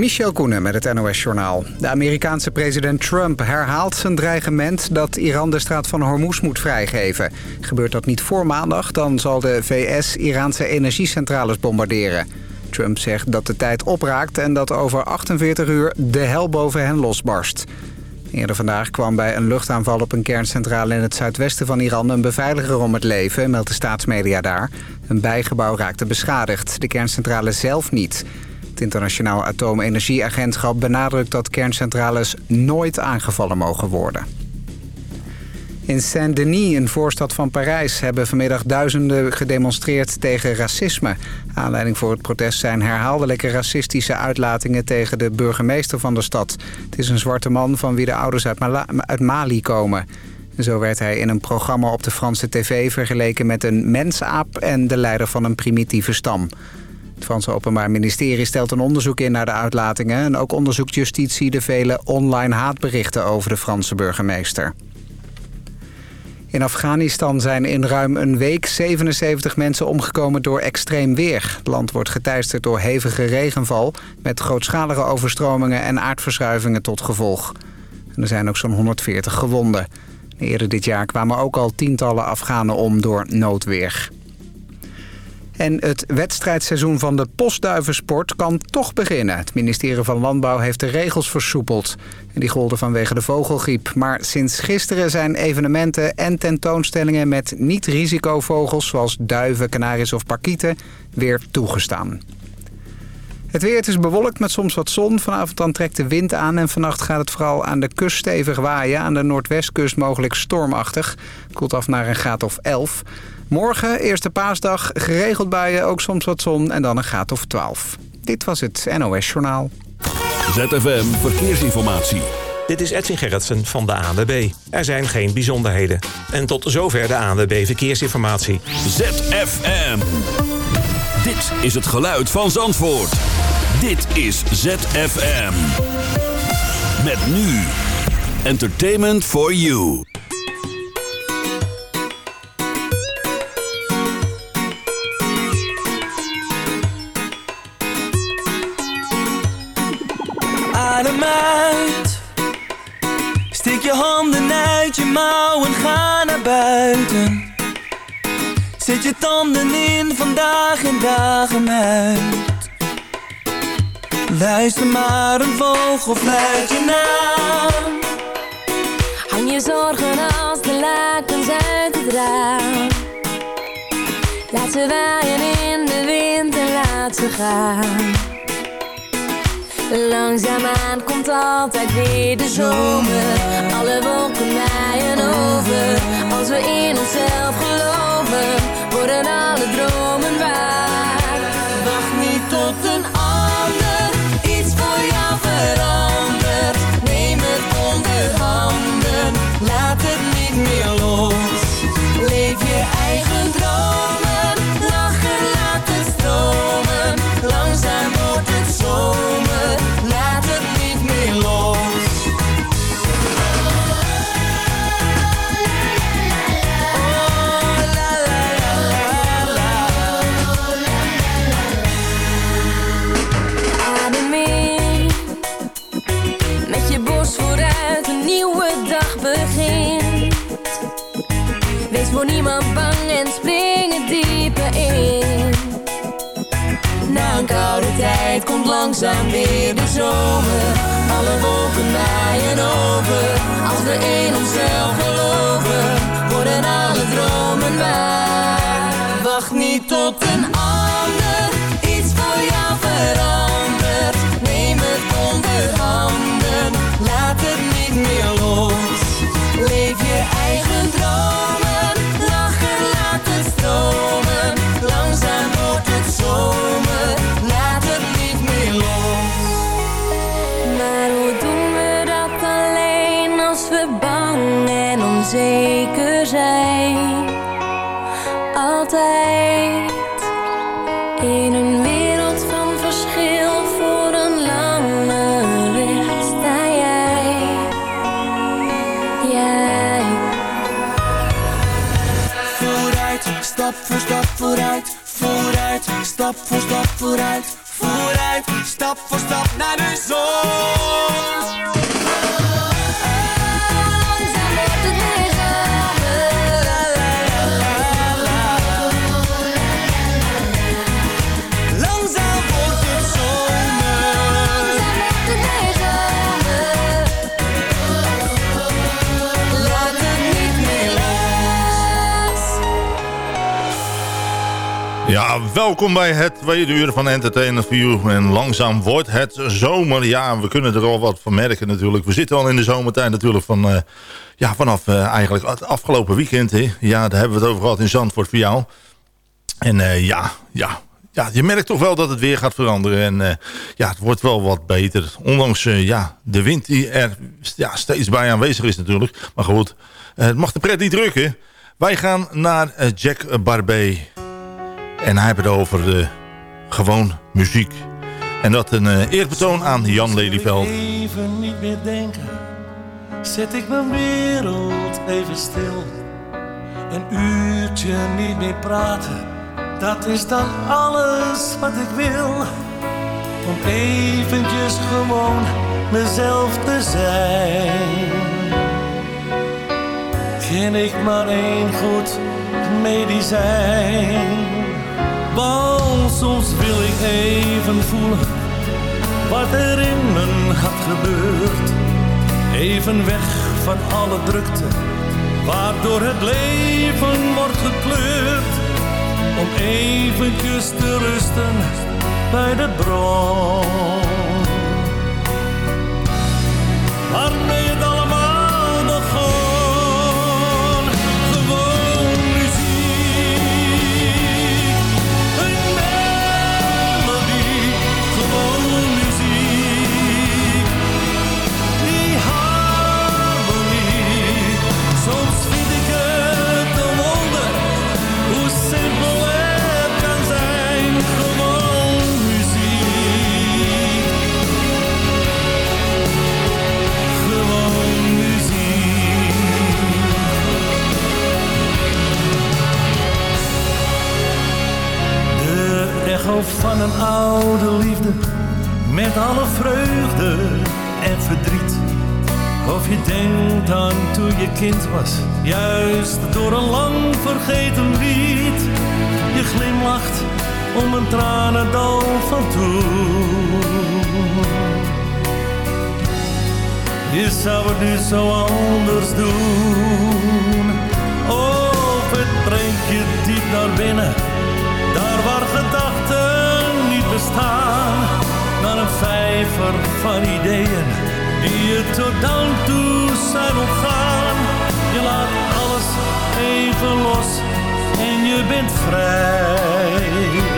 Michel Koenen met het NOS-journaal. De Amerikaanse president Trump herhaalt zijn dreigement dat Iran de straat van Hormuz moet vrijgeven. Gebeurt dat niet voor maandag, dan zal de VS Iraanse energiecentrales bombarderen. Trump zegt dat de tijd opraakt en dat over 48 uur de hel boven hen losbarst. Eerder vandaag kwam bij een luchtaanval op een kerncentrale in het zuidwesten van Iran een beveiliger om het leven, meldt de staatsmedia daar. Een bijgebouw raakte beschadigd, de kerncentrale zelf niet. Het Internationaal Atoomenergieagentschap benadrukt dat kerncentrales nooit aangevallen mogen worden. In Saint-Denis, een voorstad van Parijs, hebben vanmiddag duizenden gedemonstreerd tegen racisme. Aanleiding voor het protest zijn herhaaldelijke racistische uitlatingen tegen de burgemeester van de stad. Het is een zwarte man van wie de ouders uit, uit Mali komen. Zo werd hij in een programma op de Franse tv vergeleken met een mensaap en de leider van een primitieve stam. Het Franse Openbaar Ministerie stelt een onderzoek in naar de uitlatingen... en ook onderzoekt justitie de vele online haatberichten over de Franse burgemeester. In Afghanistan zijn in ruim een week 77 mensen omgekomen door extreem weer. Het land wordt geteisterd door hevige regenval... met grootschalige overstromingen en aardverschuivingen tot gevolg. Er zijn ook zo'n 140 gewonden. Eerder dit jaar kwamen ook al tientallen Afghanen om door noodweer. En het wedstrijdseizoen van de postduivensport kan toch beginnen. Het ministerie van Landbouw heeft de regels versoepeld. En die golden vanwege de vogelgriep. Maar sinds gisteren zijn evenementen en tentoonstellingen met niet-risicovogels... zoals duiven, kanaries of parkieten, weer toegestaan. Het weer het is bewolkt met soms wat zon. Vanavond dan trekt de wind aan en vannacht gaat het vooral aan de kust stevig waaien. Aan de noordwestkust mogelijk stormachtig. Koelt af naar een graad of 11. Morgen, eerste paasdag, geregeld buien, ook soms wat zon en dan een graad of 12. Dit was het NOS Journaal. ZFM Verkeersinformatie. Dit is Edwin Gerritsen van de ANWB. Er zijn geen bijzonderheden. En tot zover de ANWB Verkeersinformatie. ZFM. Dit is het geluid van Zandvoort. Dit is ZFM. Met nu. Entertainment for you. adem uit. Steek je handen uit je mouwen, ga naar buiten. Zet je tanden in vandaag en dagen uit. Luister maar een vogel fluit je naam. Hang je zorgen als de lakens uit het raam. Laat ze waaien in de wind en laat ze gaan. Langzaamaan komt altijd weer de zomer Alle wolken waaien over Als we in onszelf geloven Worden alle dromen Neem het onder handen. Laat het niet meer los. Leef je eigen langzaam weer de zomer. Alle wolken waaien over. Als we in onszelf geloven, worden alle dromen waar. Wacht niet tot een stap vooruit, vooruit, stap voor stap naar de zon. Ja, welkom bij het tweede uur van Entertainment View. En langzaam wordt het zomer. Ja, we kunnen er al wat van merken natuurlijk. We zitten al in de zomertijd natuurlijk van... eh, ja, vanaf eh, eigenlijk het afgelopen weekend. Hè. Ja, daar hebben we het over gehad in Zandvoort voor jou. En eh, ja, ja, ja, je merkt toch wel dat het weer gaat veranderen. En ja, het wordt wel wat beter. Ondanks ja, de wind die er ja, steeds bij aanwezig is natuurlijk. Maar goed, het mag de pret niet drukken. Wij gaan naar Jack Barbé. En hij heeft het over de gewoon muziek. En dat een eh, eerbetoon aan Jan Lelyveld. Even niet meer denken, zet ik mijn wereld even stil. Een uurtje niet meer praten, dat is dan alles wat ik wil. Om eventjes gewoon mezelf te zijn. Ken ik maar één goed medicijn. Want soms wil ik even voelen wat er in mijn hart gebeurt. Even weg van alle drukte, waardoor het leven wordt gekleurd. Om eventjes te rusten bij de bron. Van een oude liefde met alle vreugde en verdriet. Of je denkt aan toen je kind was, juist door een lang vergeten lied. Je glimlacht om een tranendal van toen. Je zou het nu zo anders doen. Of het brengt je diep naar binnen. Waar gedachten niet bestaan. Naar een vijver van ideeën. Die je tot dan toe zijn ontgaan. Je laat alles even los. En je bent vrij.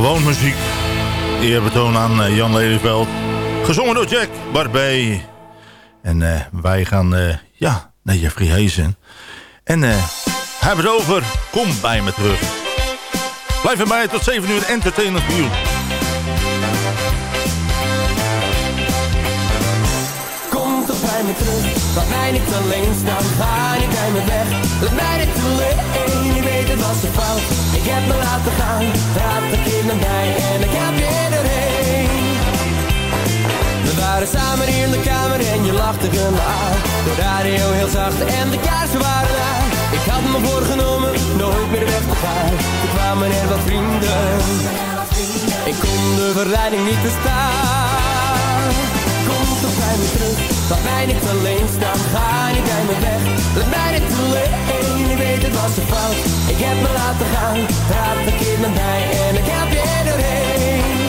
Gewoon muziek. Eerbetoon aan eh, Jan Lelyveld. Gezongen door Jack Barbé. En eh, wij gaan eh, ja, naar Jeffrey Hazen. En eh hebben het over. Kom bij me terug. Blijf bij mij tot 7 uur entertainment voor bij me terug, mij niet alleen staan, ga niet bij me weg. Laat mij niet alleen, je weet het was een fout. Ik heb me laten gaan, raad de kinderen bij en ik heb je erheen. We waren waren samen in de kamer en je lachte me aan. De radio heel zacht en de kaarsen waren aan. Ik had me voorgenomen nooit meer weg te gaan. Er kwamen er wat vrienden. Ik kon de verleiding niet bestaan. Kom toch bij me terug, laat mij niet alleen staan. Ga niet bij me weg, laat mij niet alleen. Ik weet het was een fout, ik heb me laten gaan. Praat verkeerd met mij en ik heb je doorheen.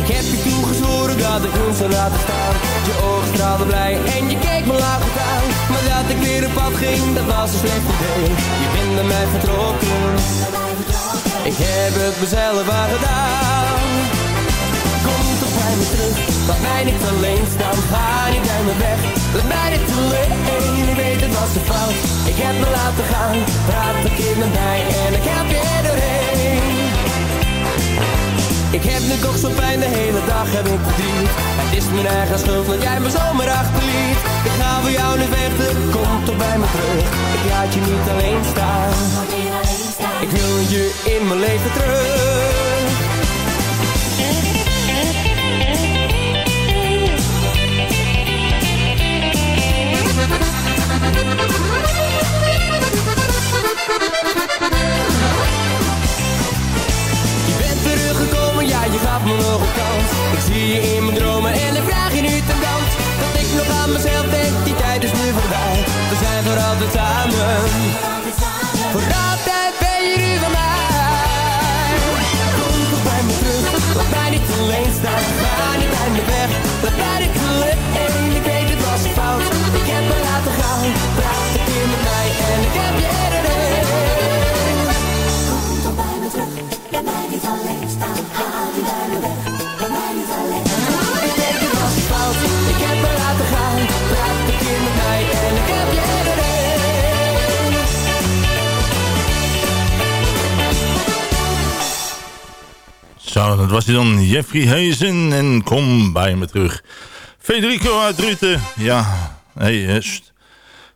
Ik heb je toegezworen dat ik hun zou laten staan Je ogen straalden blij en je keek me lachend aan Maar dat ik weer op pad ging, dat was een slecht idee Je bent naar mij vertrokken Ik heb het mezelf aangedaan Kom laat mij niet alleen staan Ga niet bij me weg, laat mij niet alleen Je weet het was een fout, ik heb me laten gaan Praat verkeerd met mij en ik heb je doorheen. Ik heb nu toch zo pijn, de hele dag heb ik verdriet. Het is mijn eigen schuld dat jij me zomaar achterliet. Ik ga voor jou nu vechten, kom toch bij me terug. Ik laat je niet alleen staan. Ik wil je in mijn leven terug Jeffrey Hezen. En kom bij me terug. Federico uit Rute. Ja, hey,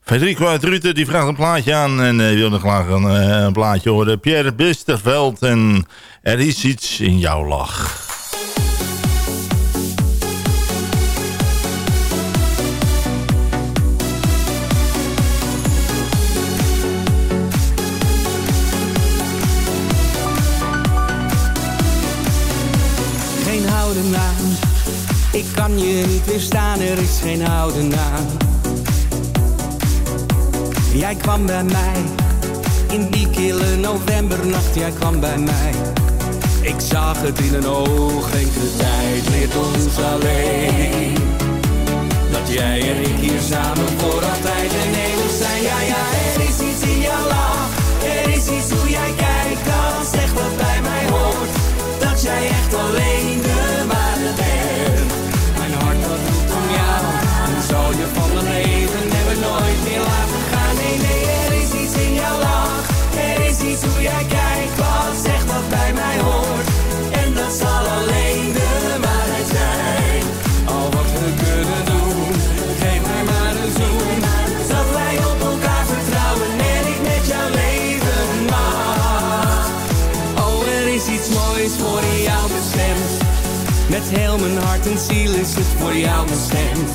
Federico uit Rute die vraagt een plaatje aan. En uh, wil nog graag een, uh, een plaatje horen. Pierre Bisterveld. En er is iets in jouw lach. Ik kan je niet weerstaan, er is geen houden aan. Jij kwam bij mij, in die kille novembernacht, jij kwam bij mij. Ik zag het in een oog, en de tijd leert ons alleen. Dat jij en ik hier samen voor altijd en eeuwig zijn. Ja, ja, er is iets in jouw lach, voor jou bestemd.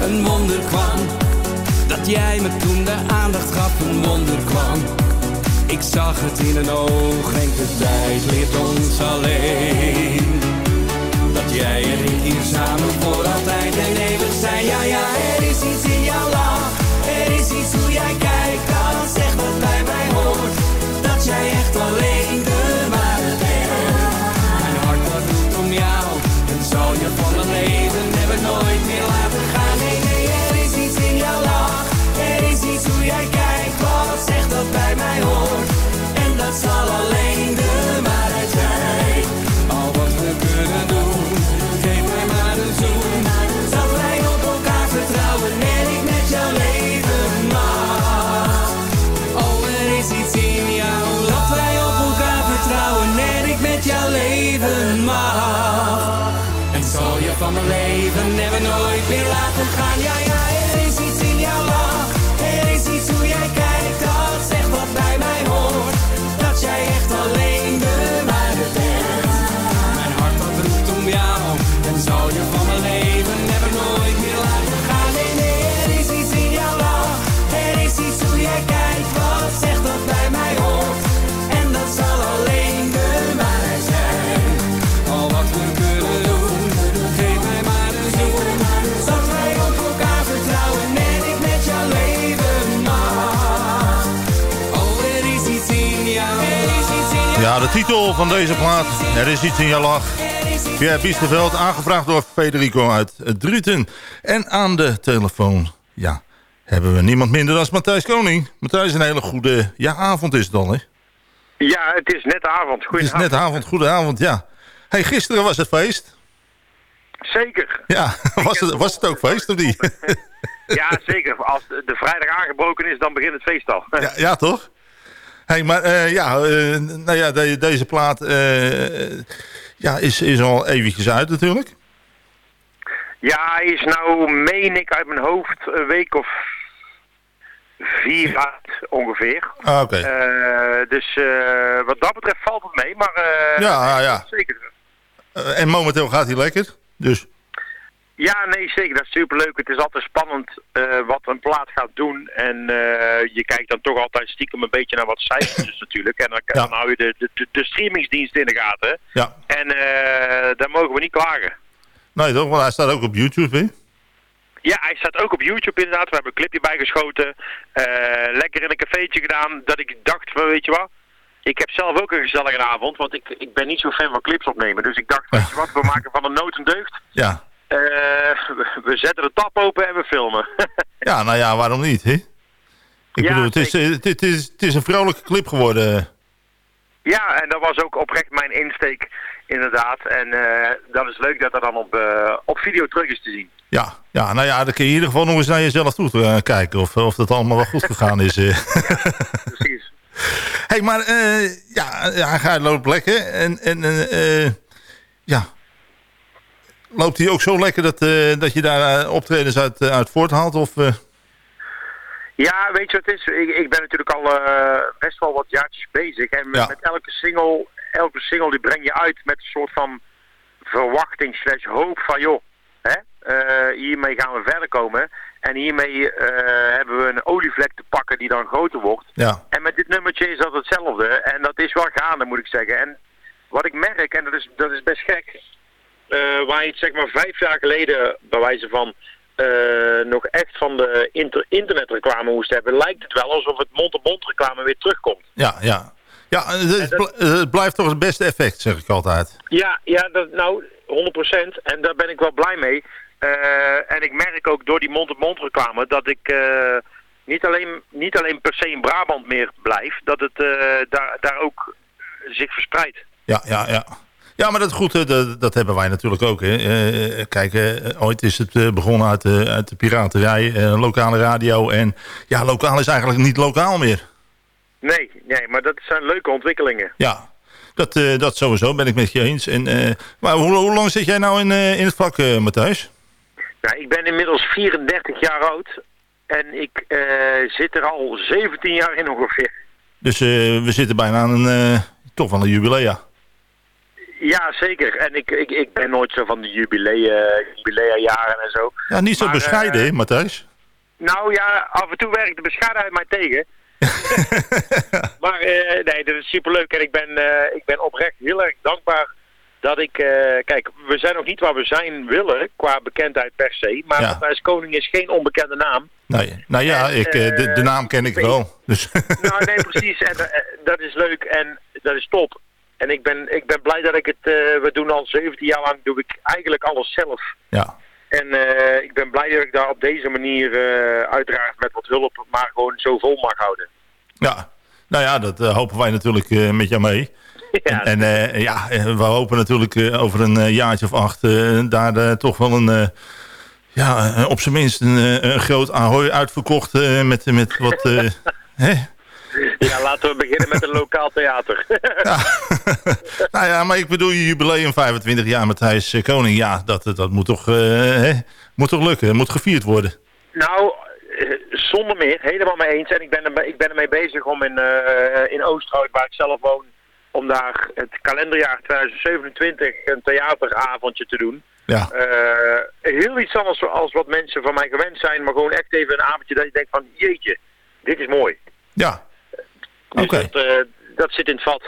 Een wonder kwam, dat jij me toen de aandacht gaf, een wonder kwam. Ik zag het in een oog en de tijd leert ons alleen. Dat jij en ik hier samen voor altijd en eeuwig zijn. Ja, ja, er is iets in jouw lach, er is iets hoe jij kijkt, dat zegt wat bij mij hoort. Dat jij echt alleen van mijn leven never nooit meer laten gaan. Ja, ja, er titel van deze plaat. Er is iets in je lach. Pierre Biesterveld, aangevraagd door Federico uit Druten. En aan de telefoon, ja, hebben we niemand minder dan Matthijs Koning. Matthijs, een hele goede ja, avond is het dan, hè? Ja, het is net avond. Het is Goedenavond. net avond, goede avond, ja. hey, gisteren was het feest. Zeker. Ja, was het, was het ook feest of niet? Ja, zeker. Als de, de vrijdag aangebroken is, dan begint het feest al. Ja, ja toch? Hey, maar eh, ja, eh, nou ja, de- deze plaat eh, ja, is, is al eventjes uit natuurlijk. Ja, hij is nou, meen ik uit mijn hoofd, een week of vier uit ongeveer. Ah, Oké. Dus eh, wat dat betreft valt het mee, maar Ja, ja. zeker. En momenteel gaat hij lekker. Dus Ja, nee, zeker. Dat is superleuk. Het is altijd spannend eh, wat een plaat gaat doen. En eh, je kijkt dan toch altijd stiekem een beetje naar wat cijfertjes natuurlijk. En dan, Ja. dan hou je de, de, de, streamingsdienst in de gaten. ja, En eh daar mogen we niet klagen. nee toch, want hij staat ook op YouTube, hè? Ja, hij staat ook op YouTube inderdaad. We hebben een clipje bijgeschoten. Lekker in een cafeetje gedaan. Dat ik dacht van, weet je wat... Ik heb zelf ook een gezellige avond, want ik, ik ben niet zo fan van clips opnemen. Dus ik dacht, weet je wat, we maken van een nood een deugd. Ja. Eh, we, we zetten de tap open en we filmen. Ja, nou ja, waarom niet, hè? Ik Ja, bedoel, het is, eh, het, het is, het is een vrolijke clip geworden. Ja, en dat was ook oprecht mijn insteek, inderdaad. En eh, dat is leuk dat dat dan op, eh, op video terug is te zien. Ja, ja, nou ja, dan kun je in ieder geval nog eens naar jezelf toe eh, kijken. Of, of dat allemaal wel goed gegaan is. eh. Precies. hey, maar eh, ja, hij gaat loopt lekker. En, en eh, eh, ja, loopt hij ook zo lekker dat, eh, dat je daar eh, optredens uit, eh, uit voorthaalt? Of, Ja, weet je wat het is? Ik, ik ben natuurlijk al best wel wat jaartjes bezig. En met, Ja. met elke single, elke single die breng je uit met een soort van verwachting slash hoop van joh, hè? hiermee gaan we verder komen. En hiermee hebben we een olievlek te pakken die dan groter wordt. ja, En met dit nummertje is dat hetzelfde. En dat is wel gaande, moet ik zeggen. En wat ik merk, en dat is, dat is best gek... eh, waar je het zeg maar vijf jaar geleden, bij wijze van... eh, nog echt van de inter internetreclame moest hebben... lijkt het wel alsof het mond-op-mond reclame weer terugkomt. ja, ja. Ja, het, het bl- het blijft toch het beste effect, zeg ik altijd. Ja, ja dat, nou, 100%. En daar ben ik wel blij mee. Eh, en ik merk ook door die mond-op-mond reclame... dat ik eh, niet, alleen, niet alleen per se in Brabant meer blijf... dat het eh, daar, daar ook zich verspreidt. Ja, ja, ja. Ja, maar dat goed, eh, dat, dat hebben wij natuurlijk ook. Hè. Eh, kijk, eh, ooit is het eh, begonnen uit, de uit de piraterij, eh, lokale radio. En ja, lokaal is eigenlijk niet lokaal meer. Nee, nee, maar dat zijn leuke ontwikkelingen. Ja, dat, eh, dat sowieso ben ik met je eens. En, eh, maar hoe, hoe lang zit jij nou in, eh, in het vak, eh, Matthijs? Nou, ik ben inmiddels 34 jaar oud en ik eh, zit er al 17 jaar in ongeveer. Dus eh, we zitten bijna aan een, eh, toch wel een jubilea. Ja, zeker. En ik, ik, ik ben nooit zo van de jubilea, jubilea-jaren en zo. Ja, niet zo Maar, bescheiden, eh, hè, Matthijs? Nou ja, af en toe werkt de bescheidenheid mij tegen. maar eh, nee, dat is superleuk. En ik ben, eh, ik ben oprecht heel erg dankbaar dat ik... kijk, we zijn nog niet waar we zijn willen qua bekendheid per se. Maar Ja. Matthijs Koning is geen onbekende naam. Nee, nou ja, En, ik, de, de naam ken ik wel. Dus, Nou, nee, precies. En dat is leuk en dat is top. En ik ben, ik ben blij dat ik het... eh, we doen al 17 jaar lang, doe ik eigenlijk alles zelf. ja. En eh, ik ben blij dat ik daar op deze manier, eh, uiteraard met wat hulp, maar gewoon zo vol mag houden. ja, nou ja, dat hopen wij natuurlijk met jou mee. Ja, En ja, we hopen natuurlijk over een jaartje of acht daar toch wel een, ja, op zijn minst een, een groot ahoy uitverkocht met, met wat, hè? ja, laten we beginnen met een lokaal theater. Ja. nou ja, maar ik bedoel je jubileum 25 jaar Matthijs eh, Koning, ja, dat, dat moet toch, eh, hè? moet toch lukken, moet gevierd worden. nou, eh, zonder meer, helemaal mee eens. En ik ben, er, ik ben ermee bezig om in, eh, in Oosterhout, waar ik zelf woon, om daar het kalenderjaar 2027 een theateravondje te doen. Ja, Eh, heel iets anders als wat mensen van mij gewend zijn, maar gewoon echt even een avondje dat je denkt van jeetje, dit is mooi. ja. Dus dat, eh, dat zit in het vat.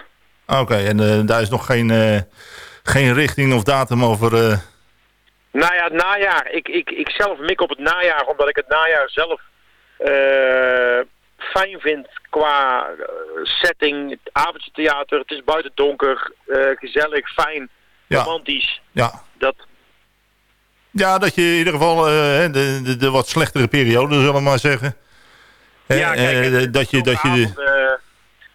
Oké, en eh, daar is nog geen, eh, geen richting of datum over... Nou ja, het najaar. Ik, ik, ik zelf mik op het najaar, omdat ik het najaar zelf fijn vind qua setting, het avondje theater, het is buiten donker, gezellig, fijn, Ja. romantisch. Ja. Dat, Ja, dat je in ieder geval de, de, de wat slechtere periode, zullen we maar zeggen. Ja, kijk, dat je... Dat je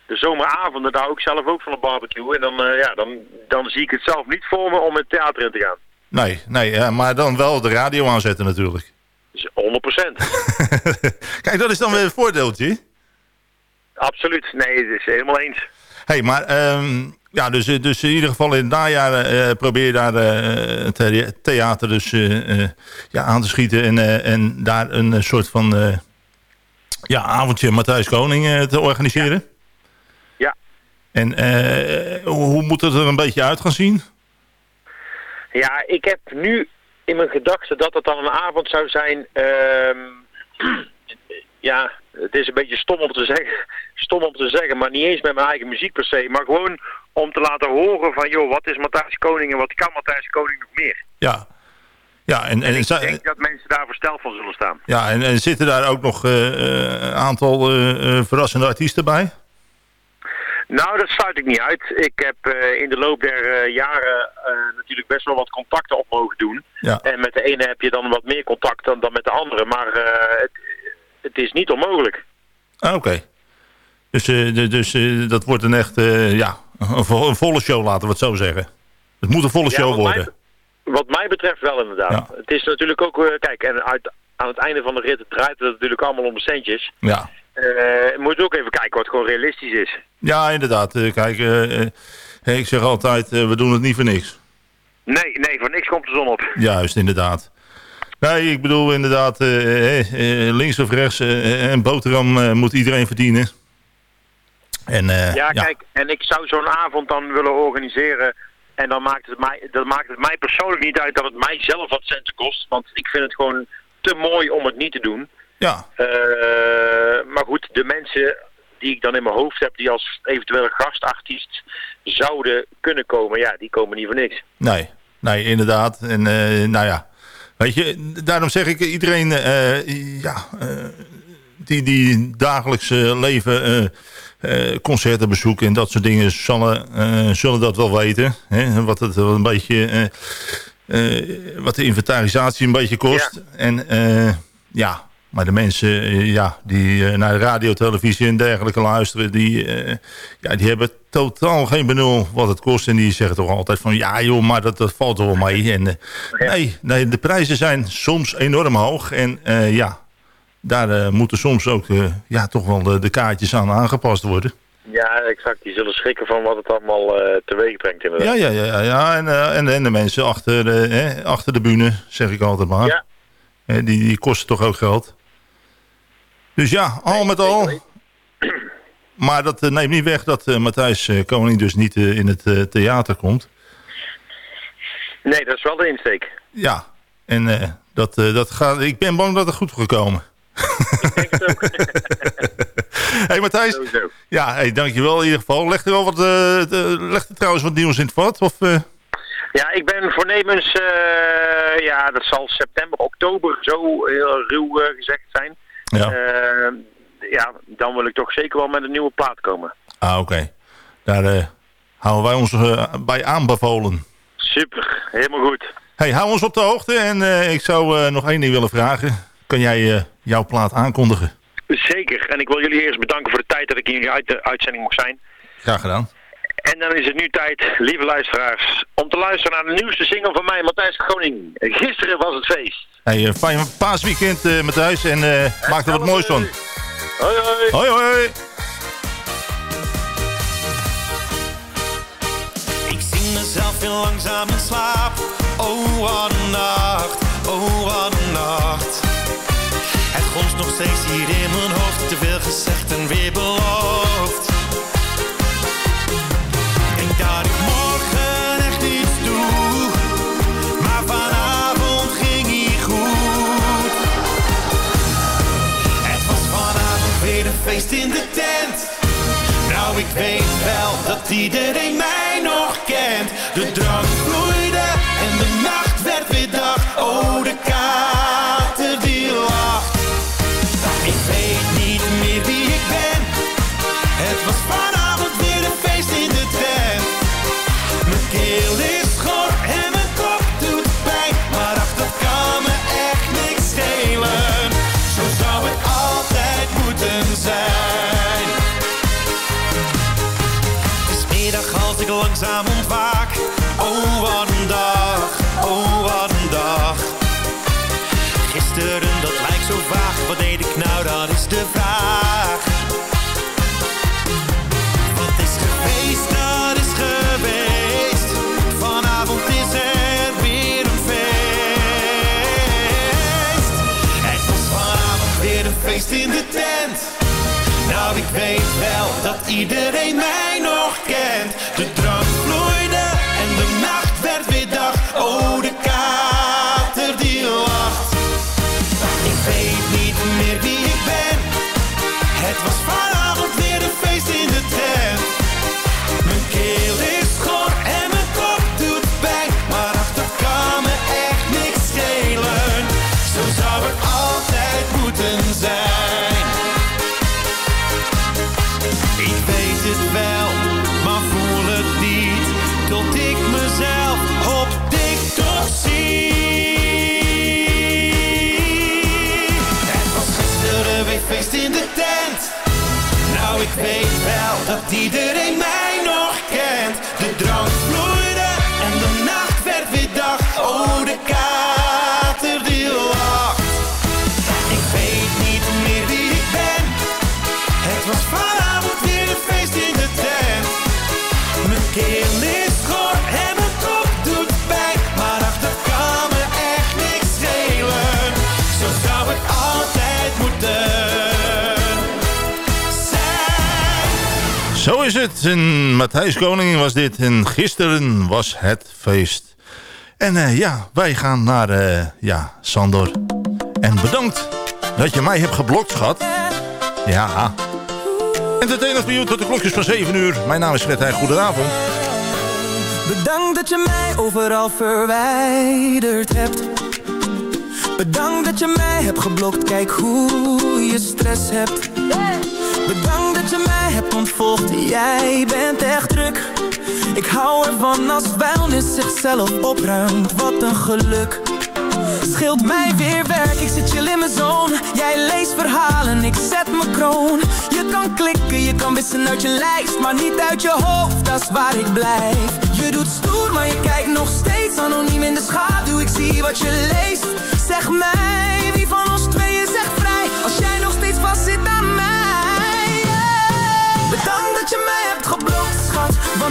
de zomeravonden, daar ik zelf ook van een barbecue. En dan, eh, ja, dan, dan zie ik het zelf niet voor me om het theater in te gaan. nee, nee ja, maar dan wel de radio aanzetten natuurlijk. Dus 100%. Kijk, dat is dan weer een voordeeltje. Absoluut. Nee, het is helemaal eens. hey, maar ehm, ja, dus, eh, dus in ieder geval in het najaar eh, probeer je daar eh, het the- theater dus eh, eh, ja, aan te schieten. En, eh, en daar een eh, soort van eh, ja, avondje Matthijs Koning eh, te organiseren. Ja. En eh, hoe, moet het er een beetje uit gaan zien? Ja, ik heb nu in mijn gedachten dat het dan een avond zou zijn. ehm, ja, het is een beetje stom om te zeggen, stom om te zeggen, maar niet eens met mijn eigen muziek per se, maar gewoon om te laten horen van, joh, wat is Matthijs Koning en wat kan Matthijs Koning nog meer? Ja. Ja, en, en, Ik denk dat mensen daar versteld van zullen staan. ja, en, en zitten daar ook nog eh, eh, een aantal verrassende artiesten bij? Nou, dat sluit ik niet uit. Ik heb eh, in de loop der eh, jaren eh, natuurlijk best wel wat contacten op mogen doen. Ja. En met de ene heb je dan wat meer contact dan, dan met de andere. Maar het, het is niet onmogelijk. Ah, Oké. Dus, dus dat wordt een echt, ja, een, vo- een volle show, laten we het zo zeggen. Het moet een volle Ja, show wat mij- worden. Wat mij betreft wel inderdaad. Ja. Het is natuurlijk ook, kijk, en uit, aan het einde van de rit draait het natuurlijk allemaal om de centjes. Ja. Eh, je moet ook even kijken wat gewoon realistisch is. Ja, inderdaad. Eh, kijk, eh, eh, ik zeg altijd, we doen het niet voor niks. Nee, nee, voor niks komt de zon op. Juist, inderdaad. Nee, ik bedoel inderdaad, links of rechts, een boterham moet iedereen verdienen. En, Ja, kijk, en ik zou zo'n avond dan willen organiseren. En dan maakt, het mij, dan maakt het mij persoonlijk niet uit dat het mij zelf wat centen kost. Want ik vind het gewoon te mooi om het niet te doen. Ja, maar goed, de mensen die ik dan in mijn hoofd heb, die als eventuele gastartiest zouden kunnen komen, ja, die komen niet voor niks. nee, nee, inderdaad. En eh, nou ja, weet je, daarom zeg ik iedereen, eh, ja, eh, die, die dagelijks leven concerten bezoeken en dat soort dingen, zullen, zullen dat wel weten. Hè? Wat het wel een beetje, wat de inventarisatie een beetje kost. En ja, maar de mensen eh, ja, die eh, naar de radio, televisie en dergelijke luisteren, die, eh, ja, die hebben totaal geen benul wat het kost. En die zeggen toch altijd van, ja joh, maar dat, dat valt toch wel mee. En, eh, nee, nee, de prijzen zijn soms enorm hoog. En eh, ja, daar eh, moeten soms ook eh, ja, toch wel de, de kaartjes aan aangepast worden. Ja, exact. Die zullen schrikken van wat het allemaal eh teweeg brengt inderdaad. Ja, ja, ja, ja, ja. En, eh, en, en de mensen achter, de hè, achter de bühne, zeg ik altijd maar. Ja. Eh, die, die kosten toch ook geld. Dus ja, al met al. Maar dat eh, neemt niet weg dat eh, Matthijs eh, Koning dus niet in het theater komt. Nee, dat is wel de insteek. Ja, en dat, dat gaat, ik ben bang dat het goed gaat komen. hey Matthijs, Sowieso. ja, hey, dankjewel in ieder geval. Legt er wel wat, legt er trouwens wat nieuws in het vat? Of? Ja, ik ben voornemens, ja, dat zal september, oktober zo heel ruw gezegd zijn. Ja. Eh, ja, dan wil ik toch zeker wel met een nieuwe plaat komen. Ah, oké. Daar eh, houden wij ons eh, bij aanbevolen. Super, helemaal goed. Hey, hou ons op de hoogte en ik zou nog één ding willen vragen. Kan jij jouw plaat aankondigen? Zeker, en ik wil jullie eerst bedanken voor de tijd dat ik in jullie uitzending mocht zijn. Graag gedaan. En dan is het nu tijd, lieve luisteraars, om te luisteren naar de nieuwste single van mij, Matthijs Koning. Gisteren was het feest. Hey, eh, fijn paasweekend uh, Matthijs en eh, maak er wat moois van. Hoi hoi. Hoi hoi. Ik zing mezelf heel langzaam in slaap. Oh, wat een nacht. Oh, wat een nacht. Het gonst nog steeds hier in mijn hoofd. Te veel gezegd en weer beloofd. In de tent. Nou, ik weet wel dat iedereen mij nog kent. De drank langzaam ontwaak. Oh, wat een dag, oh, wat een dag. Gisteren, dat lijkt zo vaag. Wat deed ik nou, dat is de vraag. Wat is geweest, dat is geweest. Vanavond is er weer een feest. Het was vanavond weer een feest in de tent. Nou, ik weet wel dat iedereen mij nog kent. De drank Zo is het. En Matthijs Koning was dit. En gisteren was het feest. En eh, ja, wij gaan naar eh, ja, Sandor. En bedankt dat je mij hebt geblokt, schat. Ja. Entertainers bij tot de klokjes van 7 uur. Mijn naam is Fred Heij. Goedenavond. Bedankt dat je mij overal verwijderd hebt. Bedankt dat je mij hebt geblokt, kijk hoe je stress hebt. Bedankt dat je mij ontvolgd, jij bent echt druk. Ik hou ervan als vuilnis zichzelf opruimt, wat een geluk. Scheelt mij weer werk, ik zit chill in mijn zone. Jij leest verhalen, ik zet mijn kroon. Je kan klikken, je kan wissen uit je lijst. Maar niet uit je hoofd, dat is waar ik blijf. Je doet stoer, maar je kijkt nog steeds Anoniem in de schaduw, ik zie wat je leest. Zeg mij,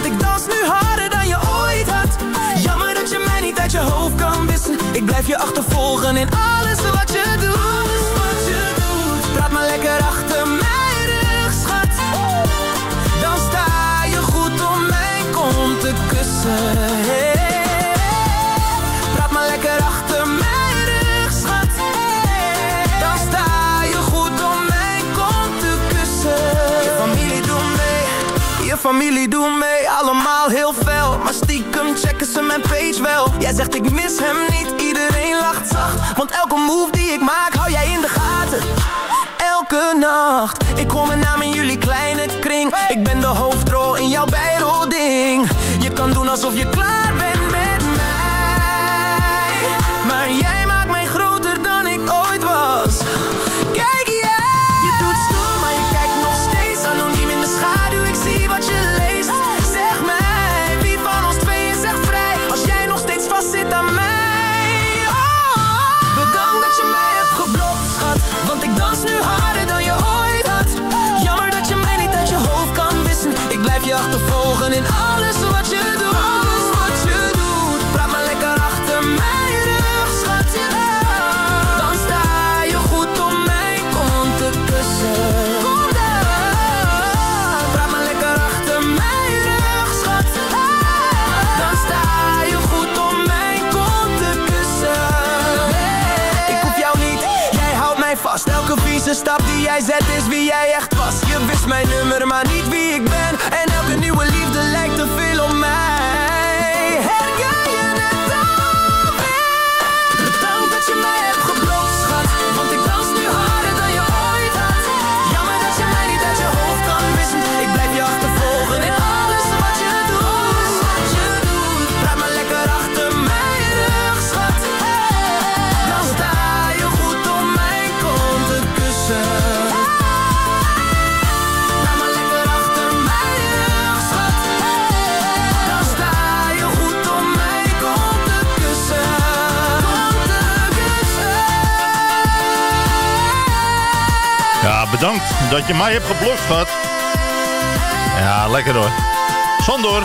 Ik dans nu harder dan je ooit had. Jammer dat je mij niet uit je hoofd kan wissen. Ik blijf je achtervolgen in alles wat je doet wat je doet. Praat maar lekker achter mijn rug, schat. Dan sta je goed om mijn kont te kussen. Praat maar lekker achter mijn rug, schat. Dan sta je goed om mijn kont te kussen. Je familie doet mee. Je familie doet mee, mijn page wel. Jij zegt ik mis hem niet, iedereen lacht zacht. Want elke move die ik maak, hou jij in de gaten. Elke nacht, ik hoor mijn naam in jullie kleine kring. Ik ben de hoofdrol in jouw bijrolding Je kan doen alsof je klaar bent Vieze stap die jij zet is wie jij echt was. Je wist mijn nummer, maar niet wie ik ben. En elke nieuwe liefde bedankt dat je mij hebt geblokt, schat. Ja, lekker hoor. Sander.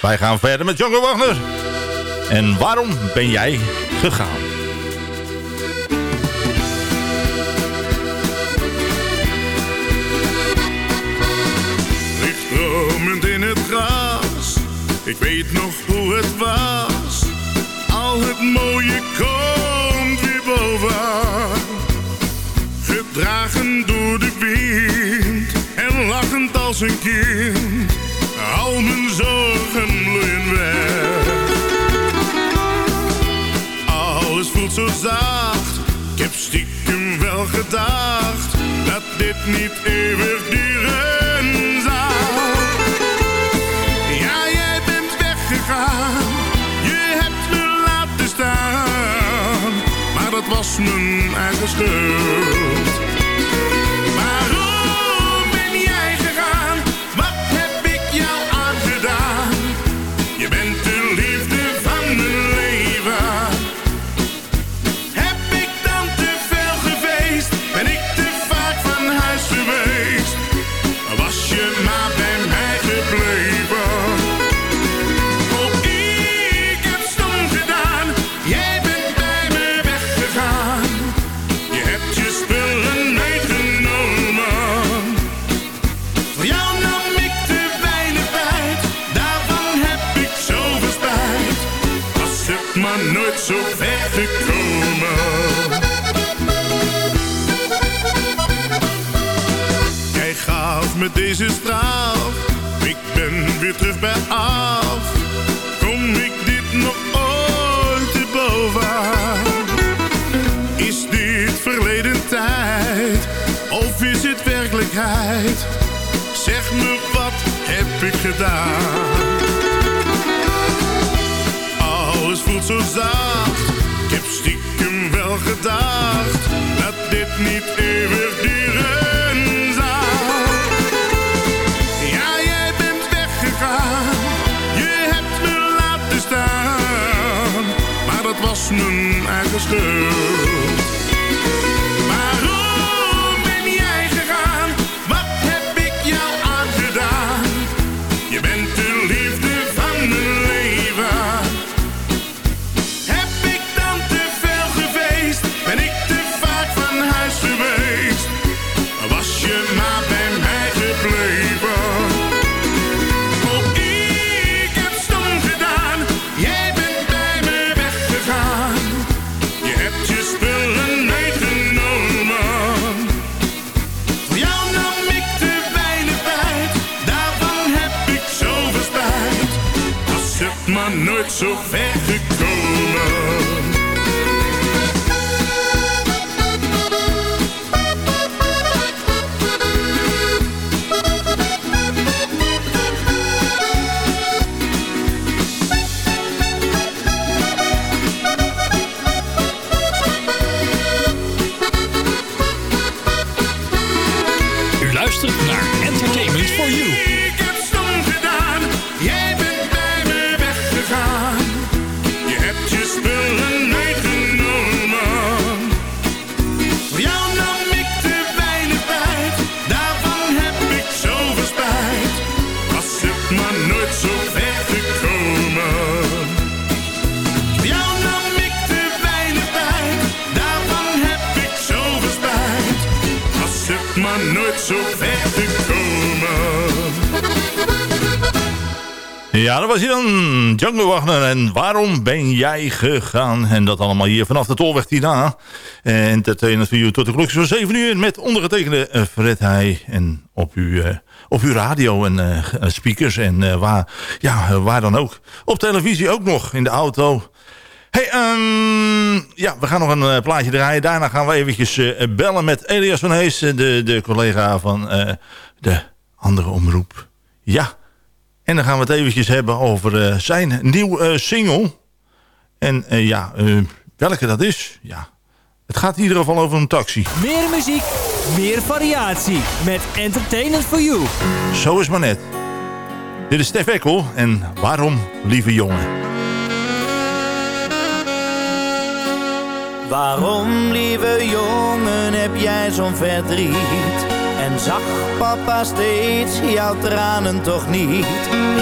Wij gaan verder met Django Wagner. En waarom ben jij gegaan? Licht in het gras. Ik weet nog hoe het was. Al het mooie komt weer boven. Gedragen door de wind. En lachend als een kind. Al mijn zorgen bloeien weg. Alles voelt zo zacht. Ik heb stiekem wel gedacht. Dat dit niet eeuwig duren zou. Ja, jij bent weggegaan. Je hebt me laten staan. Maar dat was mijn eigen schuld. Dit niet eeuwig duren zou. Ja, jij bent weggegaan. Je hebt me laten staan. Maar dat was mijn eigen schuld. Zo ver gekomen. Was dan. Django Wagner. En waarom ben jij gegaan? En dat allemaal hier vanaf de Tolweg Tina. Entertainment voor u tot de klok van 7 uur. Met ondergetekende eh, Fred Heij. En op uw, eh, op uw radio en eh, speakers. En waar, ja, waar dan ook. Op televisie ook nog. In de auto. Hey, ehm, ja, we gaan nog een plaatje draaien. Daarna gaan we eventjes bellen met Elias van Hees. De, de collega van de andere omroep. Ja. En dan gaan we het eventjes hebben over eh, zijn nieuwe eh, single. En eh, ja, welke dat is? Ja, het gaat in ieder geval over een taxi. Meer muziek, meer variatie. Met Entertainment for You. Zo is maar net. Dit is Stef Ekkel en waarom, lieve jongen? Waarom, lieve jongen, heb jij zo'n verdriet? En zag papa steeds jouw tranen toch niet?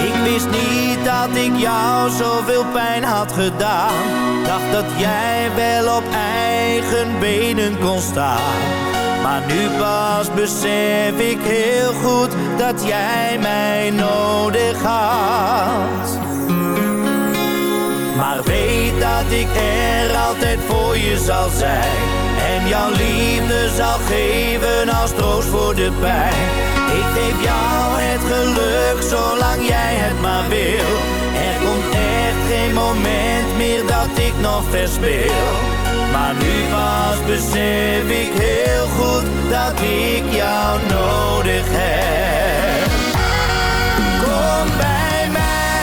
Ik wist niet dat ik jou zoveel pijn had gedaan. Dacht dat jij wel op eigen benen kon staan. Maar nu pas besef ik heel goed dat jij mij nodig had. Maar weet dat ik er altijd voor je zal zijn. Jouw liefde zal geven als troost voor de pijn. Ik geef jou het geluk zolang jij het maar wil. Er komt echt geen moment meer dat ik nog verspil. Maar nu pas besef ik heel goed dat ik jou nodig heb. Kom bij mij,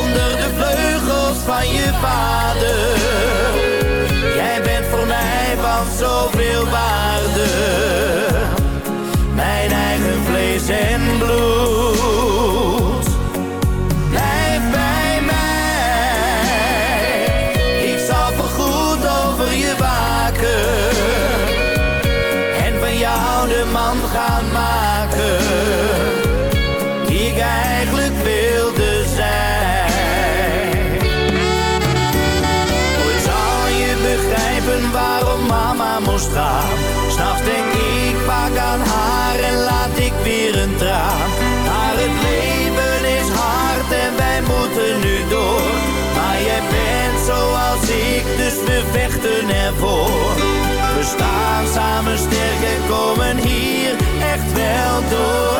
onder de vleugels van je vader. Zoveel waarde. Mijn eigen vlees en bloed. Dus we vechten ervoor. We staan samen sterk en komen hier echt wel doorheen.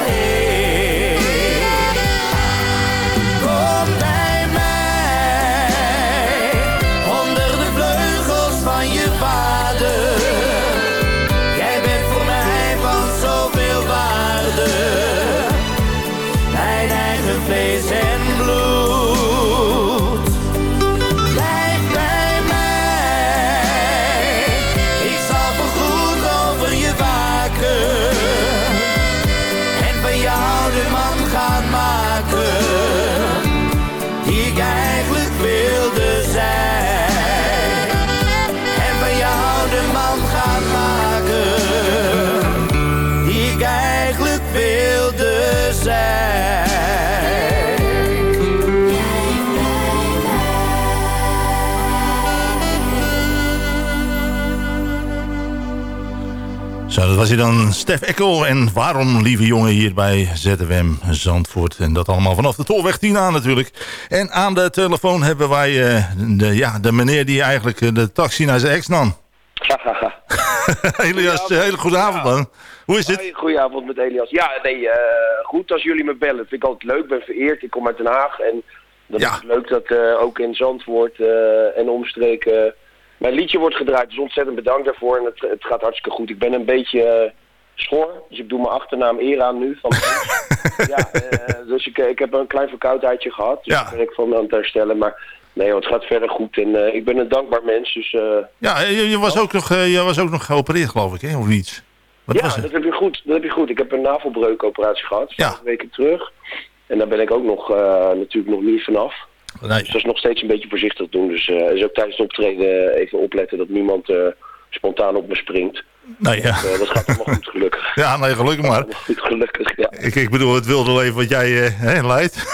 Dat dan, Stef Ekkel. En waarom, lieve jongen, hier bij ZFM Zandvoort. En dat allemaal vanaf de Tolweg 10 aan natuurlijk. En aan de telefoon hebben wij eh, de, ja, de meneer die eigenlijk eh, de taxi naar zijn ex nam. Elias, eh, hele goede avond man. Hoe is het? Goedenavond met Elias. Ja, nee, goed als jullie me bellen. Vind ik altijd leuk, ben vereerd. Ik kom uit Den Haag en dan is leuk dat ook in Zandvoort en omstreken mijn liedje wordt gedraaid. Dus ontzettend bedankt daarvoor en het, het gaat hartstikke goed. Ik ben een beetje eh, schor, dus ik doe mijn achternaam eer aan nu. Van ja, eh, dus ik, ik heb een klein verkoudheidje gehad, dus daar ben ik van aan het herstellen. Maar nee, het gaat verder goed en eh, ik ben een dankbaar mens. Dus, eh, Ja, je, je was ook nog, eh, je was ook nog geopereerd geloof ik, hè? of iets? Wat ja, was dat heb je goed. Dat heb je goed. Ik heb een navelbreukoperatie gehad, vijf weken terug. En daar ben ik ook nog eh, natuurlijk nog niet vanaf. Dus dat is nog steeds een beetje voorzichtig doen. Dus eh dus ook tijdens het optreden even opletten dat niemand eh, spontaan op me springt. Nee, ja. Eh, dat gaat allemaal goed, gelukkig. Ja, nee, gelukkig maar. Goed, gelukkig, ja. Ik, ik bedoel, het wilde leven wat jij eh, hè, leidt.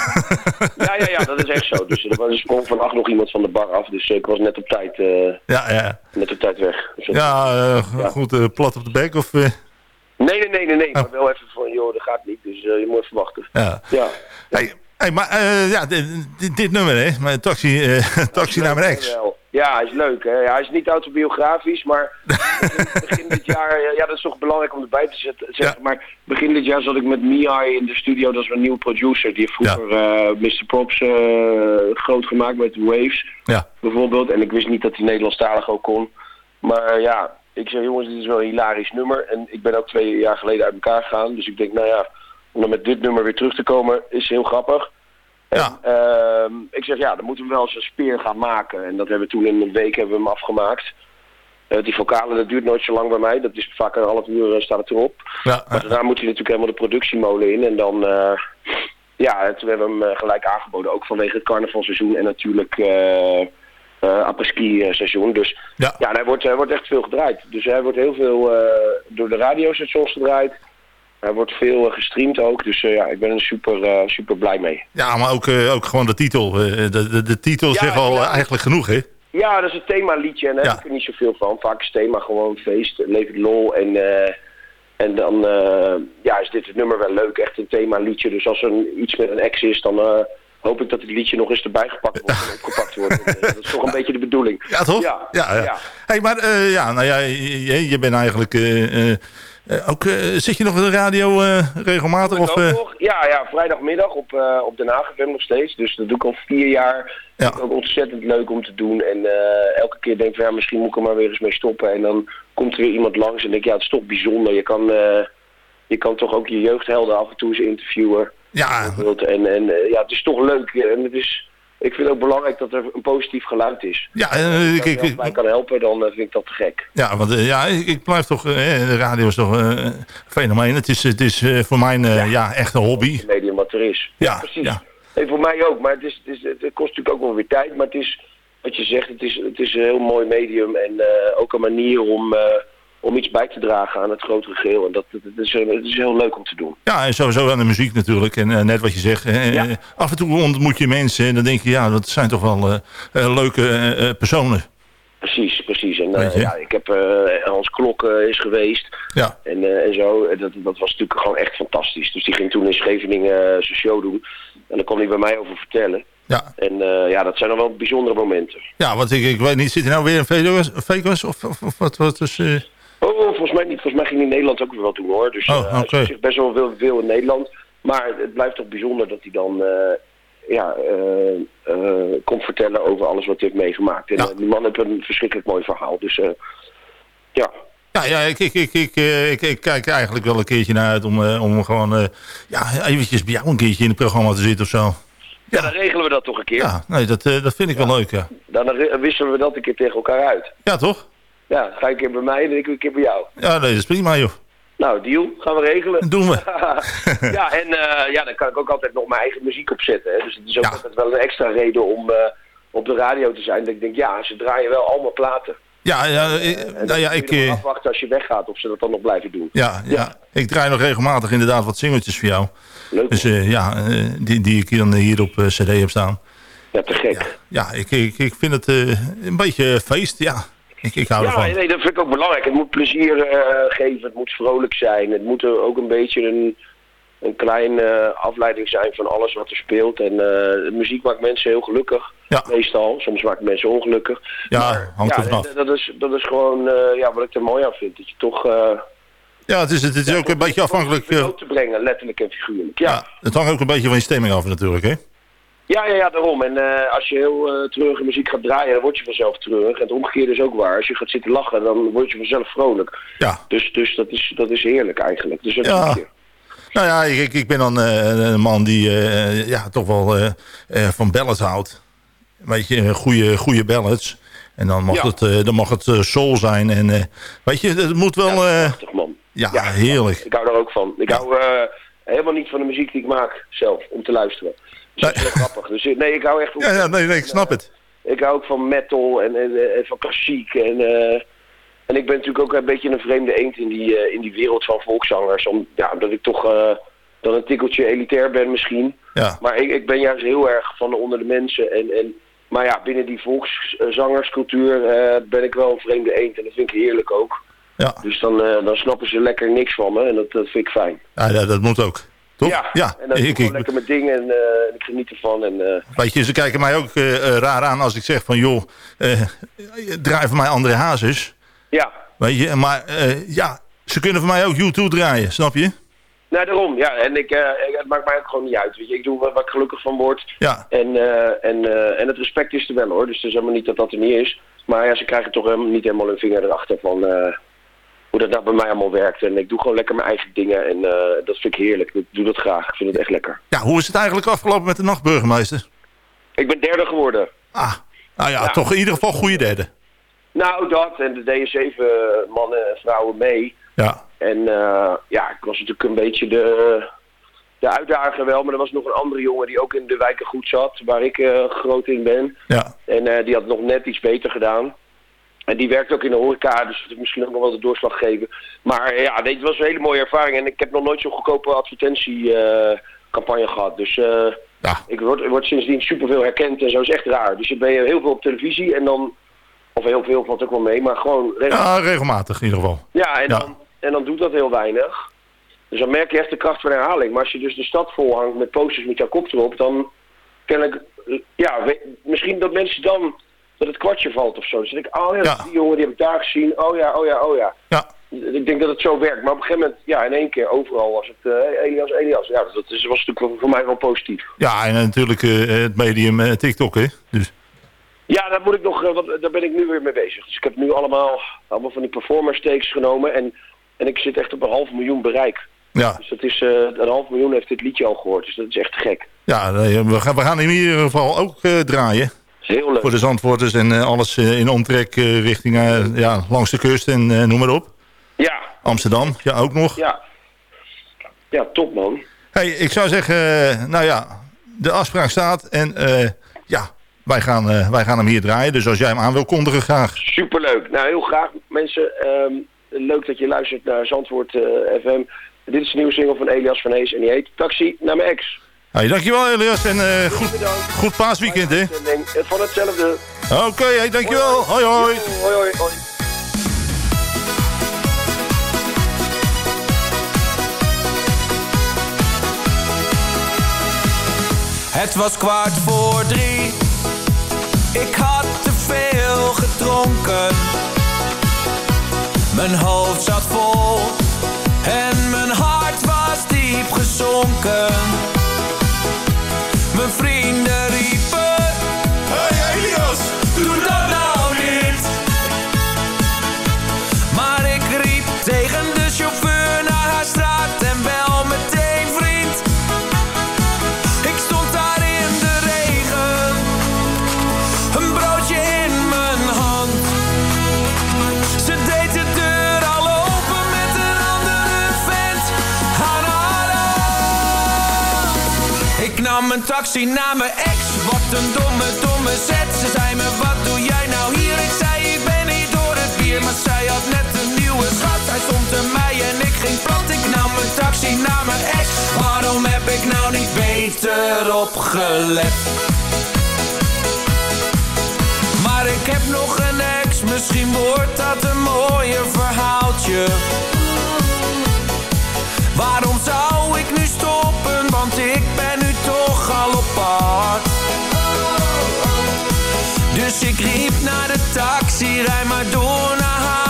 Ja, ja, ja, dat is echt zo. Dus er was een sprong van acht nog iemand van de bar af. Dus eh, ik was net op tijd, eh, Ja, ja. net op tijd weg. Dus Ja, eh, goed, eh, plat op de bek of... eh, Nee, nee, nee, nee, nee. Maar wel even van, joh, dat gaat niet. Dus eh, je moet even wachten. ja. Ja. Hey, hey, maar eh, ja, dit, nummer, hè? Mijn taxi, eh, taxi naar mijn ex. Wel. Ja, hij is leuk. Hè? Ja, hij is niet autobiografisch, maar begin dit jaar, eh, ja, dat is toch belangrijk om erbij te zetten. zeggen. Maar begin dit jaar zat ik met Mihai in de studio, dat is mijn nieuwe producer. Die heeft vroeger eh, Mr. Props eh, groot gemaakt met Waves, Ja. bijvoorbeeld. En ik wist niet dat hij Nederlandstalig ook kon. Maar eh, ja, ik zei, jongens, dit is wel een hilarisch nummer. En ik ben ook twee jaar geleden uit elkaar gegaan. Dus ik denk, nou ja, om dan met dit nummer weer terug te komen, is heel grappig. En, ehm, ik zeg, ja, dan moeten we wel eens een speer gaan maken. En dat hebben we toen in een week hebben we hem afgemaakt. Eh, die vocalen, dat duurt nooit zo lang bij mij. Dat is vaak een half uur eh, staat het erop. Ja, maar daarna moet hij natuurlijk helemaal de productiemolen in. En dan, eh, ja, toen hebben we hem gelijk aangeboden. Ook vanwege het carnavalseizoen. En natuurlijk, eh apres-ski seizoen. Dus ja, en hij, wordt, wordt echt veel gedraaid. Dus hij wordt heel veel door de radiostations gedraaid. Hij wordt veel eh, gestreamd ook. Dus eh, ja, ik ben er super, eh, super blij mee. Ja, maar ook, ook gewoon de titel. De, de, de titel Ja, zegt al ja. eigenlijk genoeg, hè? Ja, dat is een themaliedje en daar Ja. heb ik er niet zoveel van. Vaak is het thema gewoon feest, levert lol en, en dan ja, is dit het nummer wel leuk. Echt een themaliedje. Dus als er een, iets met een ex is, dan hoop ik dat het liedje nog eens erbij gepakt wordt en opgepakt wordt. Dat is toch een beetje de bedoeling. Ja, toch? Ja, ja. ja. Hey, maar ja, nou ja, je, je bent eigenlijk ook... eh, zit je nog op de radio eh, regelmatig? Of, eh, nog? Ja, ja, vrijdagmiddag op, eh, op Den Haag FM nog steeds. Dus dat doe ik al vier jaar. Vind ik ook ontzettend leuk om te doen. En eh, elke keer denk ik ja, misschien moet ik er maar weer eens mee stoppen. En dan komt er weer iemand langs en denk ik, ja, het is toch bijzonder. Je kan, eh, je kan toch ook je jeugdhelden af en toe eens interviewen. Ja. En, en eh, ja, het is toch leuk. En het is, ik vind het ook belangrijk dat er een positief geluid is. Ja, eh, ik, ik, Als mij kan helpen, dan eh, vind ik dat te gek. ja, want eh, ja, ik, ik blijf toch... de radio is toch een fenomeen. Het is, het is voor mij eh, ja. echt een hobby. Het medium wat er is. Ja, precies. ja. Nee, voor mij ook, maar het, is, het, is, het kost natuurlijk ook wel weer tijd. Maar het is, wat je zegt, het is, het is een heel mooi medium en ook een manier om, om iets bij te dragen aan het grotere geheel. En dat, dat, dat is, heel leuk om te doen. Ja, en sowieso aan de muziek natuurlijk. En eh, net wat je zegt, eh, eh, af en toe ontmoet je mensen en dan denk je, ja, dat zijn toch wel leuke personen. Precies, precies. En ja, ik heb Hans Klok is geweest Ja. en, en zo. Dat, dat was natuurlijk gewoon echt fantastisch. Dus die ging toen in Scheveningen zijn show doen. En daar kon hij bij mij over vertellen. Ja. En ja, dat zijn dan wel bijzondere momenten. Ja, want ik, ik weet niet, zit er nou weer een Vegas, of, of, of wat, wat is... eh, Oh, volgens mij niet. Volgens mij ging hij in Nederland ook weer wat doen hoor. Dus Oh, eh, hij zich best wel veel, veel in Nederland. Maar het blijft toch bijzonder dat hij dan eh, ja, eh, komt vertellen over alles wat hij heeft meegemaakt. En die man heeft een verschrikkelijk mooi verhaal. Dus ja. Ja, ja ik, ik, ik, ik, ik, ik kijk eigenlijk wel een keertje naar uit om, om gewoon ja, eventjes bij jou een keertje in het programma te zitten of zo. Ja, dan regelen we dat toch een keer. Ja, nee, dat, dat vind ik wel leuk, ja. Dan wisselen we dat een keer tegen elkaar uit. Ja, toch? Ja, ga ik een keer bij mij en ik een keer bij jou. Ja, nee, dat is prima, joh. Nou, deal. Gaan we regelen. Doen we. ja, en eh, ja, dan kan ik ook altijd nog mijn eigen muziek opzetten. Hè. Dus het is ook altijd wel een extra reden om eh, op de radio te zijn. Dat ik denk, ja, ze draaien wel allemaal platen. Ja, ja, eh, En nou ja, ik, er maar eh, afwachten als je weggaat of ze dat dan nog blijven doen. ja, ja, ik draai nog regelmatig inderdaad wat singeltjes voor jou. Leuk, Dus ja, die, die ik dan hier op cd heb staan. Ja, te gek. Ja, ik, ik, ik vind het een beetje feest, ja. Ik, ik hou Ja, ervan. nee, dat vind ik ook belangrijk. Het moet plezier eh, geven, het moet vrolijk zijn. Het moet er ook een beetje een, een kleine eh, afleiding zijn van alles wat er speelt. En eh, muziek maakt mensen heel gelukkig, meestal. Soms maakt mensen ongelukkig. Ja, hangt ja, er vanaf. dat, is, dat is gewoon ja, wat ik er mooi aan vind. Dat je toch Ja, het is, het is ook een beetje afhankelijk... te brengen, letterlijk en figuurlijk. Ja, het hangt ook een beetje van je stemming af natuurlijk, hè? Ja, ja, ja daarom. En eh, als je heel eh, treurige muziek gaat draaien, dan word je vanzelf treurig. En het omgekeerde is ook waar. Als je gaat zitten lachen, dan word je vanzelf vrolijk. Ja. Dus, dus dat, is, dat is heerlijk eigenlijk. Dus dat Ja. Nou ja, ik, ik ben dan eh, een man die ja, toch wel van ballads houdt. Weet je, goede, goede ballads. En dan mag Ja. het, dan mag het soul zijn. En weet je, het moet wel... Prachtig man. ja, heerlijk. Ik hou daar ook van. Ik hou helemaal niet van de muziek die ik maak zelf, om te luisteren. Dat is heel grappig. Dus, eh, nee, ik hou echt Ja, ja nee, nee, ik snap het. Ik hou ook van metal en, en, en van klassiek. En, eh, en ik ben natuurlijk ook een beetje een vreemde eend in die, eh, in die wereld van volkszangers. Om, ja, omdat ik toch eh, dan een tikkeltje elitair ben misschien. Ja. Maar ik, ik ben juist heel erg van de onder de mensen. En, en, maar ja, binnen die volkszangerscultuur eh, ben ik wel een vreemde eend. En dat vind ik heerlijk ook. Ja. Dus dan, eh, dan snappen ze lekker niks van me. En dat, dat vind ik fijn. Ja, dat, dat moet ook. Toch? Ja, ja. en dan doe ik ik, gewoon ik, lekker mijn ding en eh, ik geniet ervan. En, eh, weet je, ze kijken mij ook eh, raar aan als ik zeg van... joh, draai voor mij André Hazes. ja, Weet je, maar ja, ze kunnen voor mij ook U2 draaien, snap je? nou daarom. Ja, en ik, ik- het maakt mij ook gewoon niet uit. Weet je. Ik doe wat, ik gelukkig van word. Ja. En, en, en het respect is er wel hoor. Dus het is helemaal niet dat dat er niet is. Maar ja, ze krijgen toch helemaal, niet helemaal hun vinger erachter van hoe dat nou bij mij allemaal werkt. En ik doe gewoon lekker mijn eigen dingen. En eh, dat vind ik heerlijk. Ik doe dat graag. Ik vind het echt lekker. Ja, hoe is het eigenlijk afgelopen met de nachtburgemeester? Ik ben derde geworden. Ah, nou ja, toch in ieder geval goede derde. Nou, dat. En de DS7 mannen en vrouwen mee. Ja. En eh, ja, ik was natuurlijk een beetje de, de uitdager wel, maar er was nog een andere jongen die ook in de wijken goed zat, waar ik eh, groot in ben. Ja. En eh, die had nog net iets beter gedaan. En die werkt ook in de horeca, dus misschien ook nog wel de doorslag geven. Maar ja, dit was een hele mooie ervaring. En ik heb nog nooit zo'n goedkope advertentiecampagne gehad. Dus eh, ik word, ik word sindsdien superveel herkend en zo is echt raar. Dus dan ben je heel veel op televisie en dan... Of heel veel valt ook wel mee, maar gewoon... Ja, regelmatig in ieder geval. Ja, en, Ja. Dan, en dan doet dat heel weinig. Dus dan merk je echt de kracht van herhaling. Maar als je dus de stad volhangt met posters met jouw kop erop, dan kennelijk, eh, ja, misschien dat mensen dan, dat het kwartje valt of zo. Dus dan denk ik, oh ja, die jongen die heb ik daar gezien, oh ja, oh ja, oh ja. Ja. Ik denk dat het zo werkt. Maar op een gegeven moment, ja, in één keer overal was het eh, Elias, Elias. Ja, dat is, was natuurlijk voor mij wel positief. Ja, en natuurlijk eh, het medium eh, TikTok, hè. Dus, Ja, daar, moet ik nog, daar ben ik nu weer mee bezig. Dus ik heb nu allemaal, allemaal van die performer stakes genomen. En, en ik zit echt op een half miljoen bereik. ja, Dus dat is, een half miljoen heeft dit liedje al gehoord. Dus dat is echt gek. ja we, gaan, we gaan in ieder geval ook draaien. Heel leuk. Voor de Zandvoorters en eh, alles eh, in omtrek eh, richting ja, langs de kust en noem maar op. Ja. Amsterdam, ja ook nog. Ja. Ja, top man. Hey, ik zou zeggen, nou ja, de afspraak staat en ja, wij gaan, wij gaan hem hier draaien. Dus als jij hem aan wil kondigen, graag. Superleuk. Nou, heel graag mensen. ehm, leuk dat je luistert naar Zandvoort FM. Dit is de nieuwe single van Elias van Hees en die heet Taxi naar mijn ex. Hey, dankjewel Elias en eh, goed, goed paasweekend hè. Van hetzelfde. Oké, hey, dankjewel. Hoi hoi. Hoi hoi. hoi. Het was kwart voor drie. Ik had te veel gedronken. Mijn hoofd zat vol en mijn hart was diep gezonken. Taxi naar mijn ex, wat een domme, domme zet. Ze zei me, wat doe jij nou hier? Ik zei, ik ben niet door het bier, maar zij had net een nieuwe schat. Hij stond te mij en ik ging plat. Ik nam een taxi naar mijn ex, waarom heb ik nou niet beter opgelet? Maar ik heb nog een ex, misschien wordt dat een mooier verhaaltje. Waarom zou ik nu stoppen, want ik Dus ik riep naar de taxi, rij maar door naar haar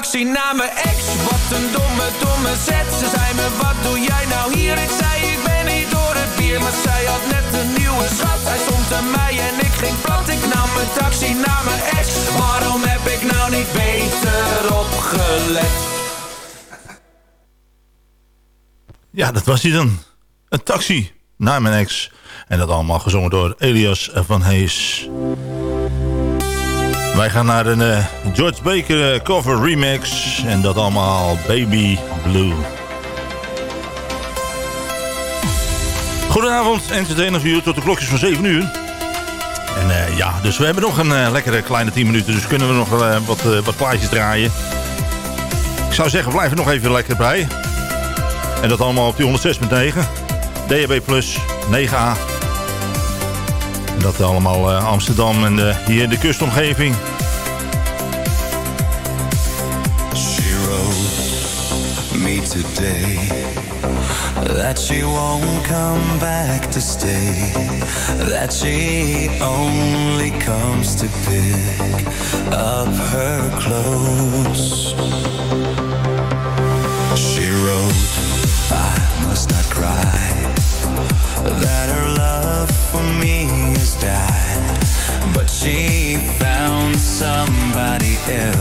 taxi naar mijn ex. Wat een domme, domme zet. Ze zei me: Wat doe jij nou hier? Ik zei: Ik ben niet door het bier. Maar zij had net een nieuwe schat. Hij stond te mij en ik ging plat. Ik nam een taxi naar mijn ex. Waarom heb ik nou niet beter opgelet? Ja, dat was hij dan. Een taxi naar mijn ex. En dat allemaal gezongen door Elias van Hees. Wij gaan naar een eh, George Baker eh, cover remix. En dat allemaal Baby Blue. Goedenavond, entertainers uur tot de klokjes van 7 uur. En eh, ja, dus we hebben nog een lekkere kleine 10 minuten. Dus kunnen we nog wat, wat plaatjes draaien. Ik zou zeggen, blijf er nog even lekker bij. En dat allemaal op die 106.9. DHB Plus 9A. Dat allemaal eh, Amsterdam en de, hier de kustomgeving. She wrote me today that she won't come back to stay, that she only comes to pick up her clothes. She wrote, I must not cry, that her love for me yeah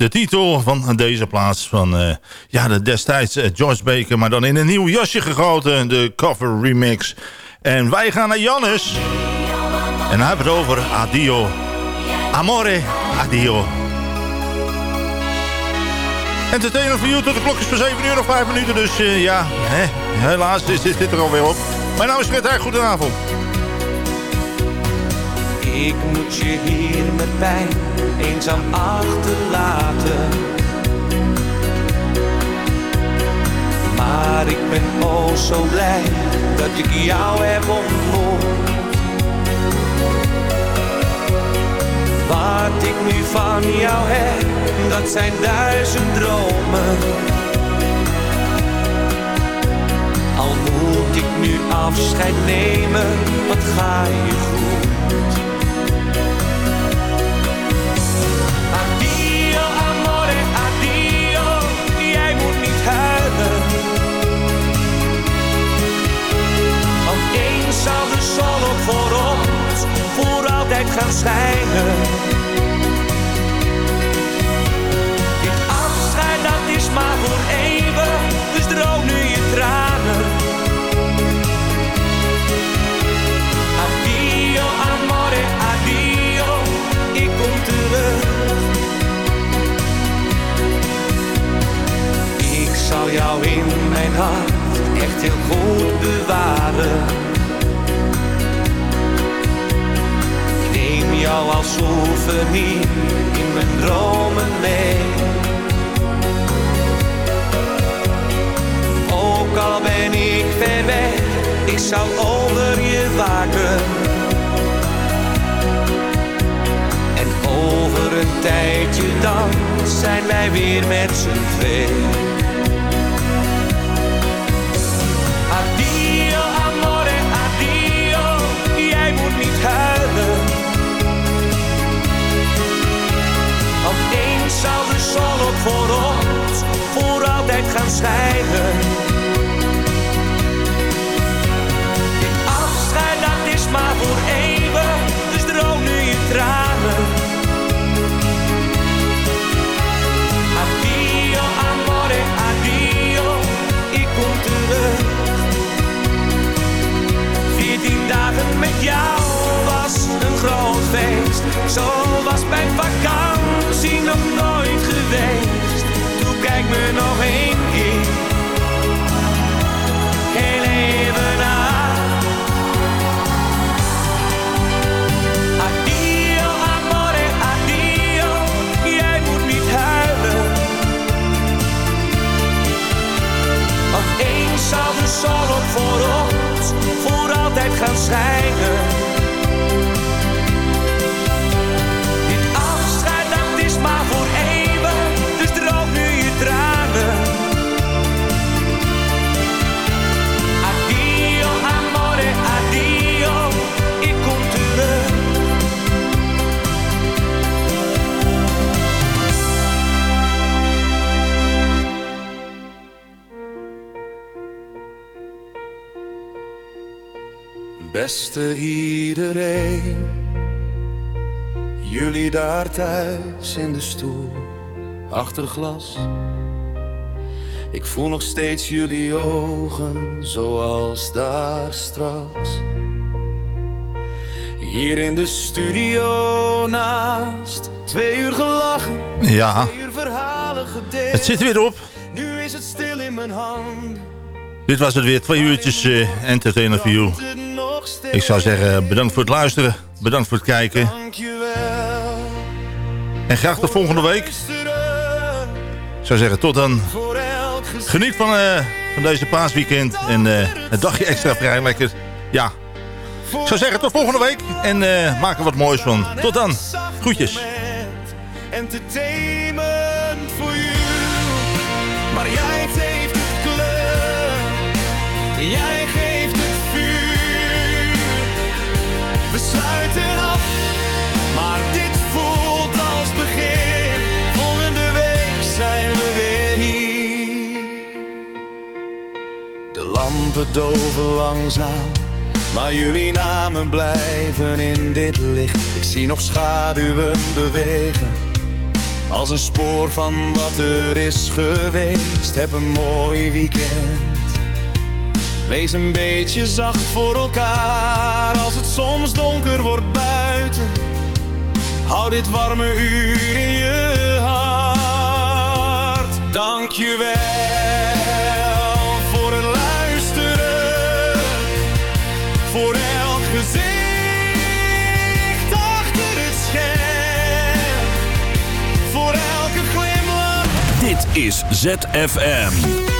de titel van deze plaats van eh, ja, de destijds eh, George Baker, maar dan in een nieuw jasje gegoten, de cover remix. En wij gaan naar Jannes. En hij heeft het over Adio. Amore, adio. Entertainer voor jou tot de klok is voor 7 uur of 5 minuten. Dus eh, ja, hè, helaas is dit, dit er alweer op. Mijn naam is Fred Heij, goedenavond. Ik moet je hier met pijn eenzaam achterlaten. Maar ik ben oh zo blij dat ik jou heb ontmoet. Wat ik nu van jou heb, dat zijn duizend dromen. Al moet ik nu afscheid nemen, wat ga je goed. Altijd gaan schijnen. Dit afscheid dat is maar voor even, dus droog nu je tranen. Addio, amore, addio, ik kom terug. Ik zal jou in mijn hart echt heel goed bewaren. Jou als souvenir in mijn dromen mee. Ook al ben ik ver weg, ik zal over je waken. En over een tijdje dan zijn wij weer met z'n twee. gaan schrijven. Dit afscheid dat is maar voor eeuwig, dus droom nu je tranen. Addio amore, addio, ik kom terug. Veertien dagen met jou was een groot feest, zo was mijn vakantie nog nooit geweest. Toen kijk me nog zou de zon voor ons voor altijd gaan schijnen. Beste iedereen, jullie daar thuis in de stoel, achter glas. Ik voel nog steeds jullie ogen, zoals daar straks. Hier in de studio naast, twee uur gelachen, Ja, twee uur verhalen gedeeld. het zit er weer op. Nu is het stil in mijn hand. Dit was het weer, twee uurtjes eh entertainer you. Ik zou zeggen, bedankt voor het luisteren. Bedankt voor het kijken. En graag tot volgende week. Ik zou zeggen, tot dan. Geniet van, eh, van deze paasweekend. En eh, het dagje extra vrij lekker. Ja. Ik zou zeggen, tot volgende week. En eh, maak er wat moois van. Tot dan. Groetjes. Entertainment het kleur. Jij sluiten af. Maar dit voelt als begin. Volgende week zijn we weer hier. De lampen doven langzaam. Maar jullie namen blijven in dit licht. Ik zie nog schaduwen bewegen. Als een spoor van wat er is geweest. Heb een mooi weekend. Wees een beetje zacht voor elkaar. Als het soms donker wordt buiten. Hou dit warme uur in je hart. Dank je wel voor het luisteren. Voor elk gezicht achter het scherm. Voor elke glimlach. Dit is ZFM.